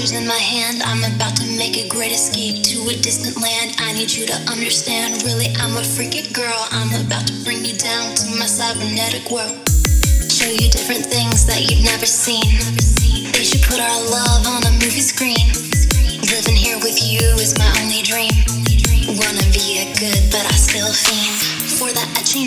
answers in my hand. I'm about to make a great escape to a distant land. I need you to understand. Really, I'm a freaky girl. I'm about to bring you down to my cybernetic world. Show you different things that you've never seen. They should put our love on a movie screen. Living here with you is my only dream. Wanna be a good, but I still fiend.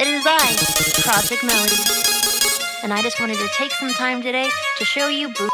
It is I, Project Melody. And I just wanted to take some time today to show you Boo